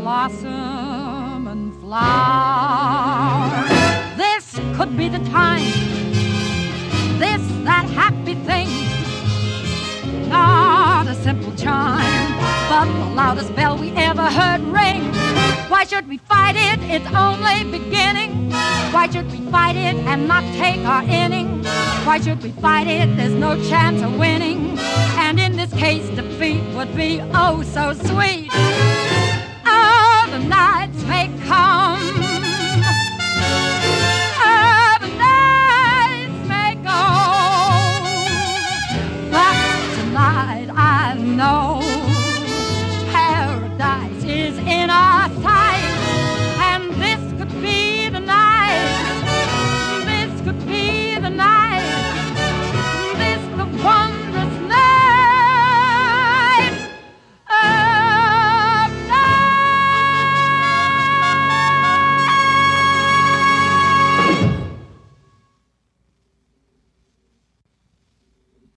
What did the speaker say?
blossom and flower. This could be the time, this that happy thing. Not a simple chime, but the loudest bell we ever heard ring. Why should we fight it? It's only beginning. Why should we fight it and not take our inning? Why should we fight it? There's no chance of winning be oh so sweet.